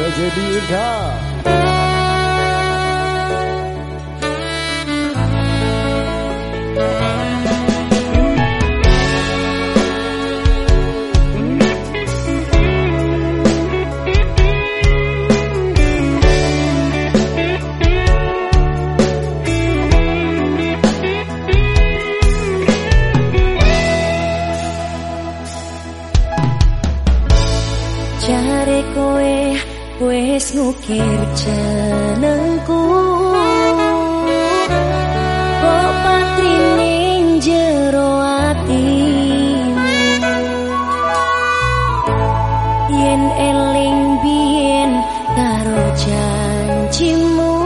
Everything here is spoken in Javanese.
Dj Birka. Wis ngukir jenengku. Eling biyen karo janjimu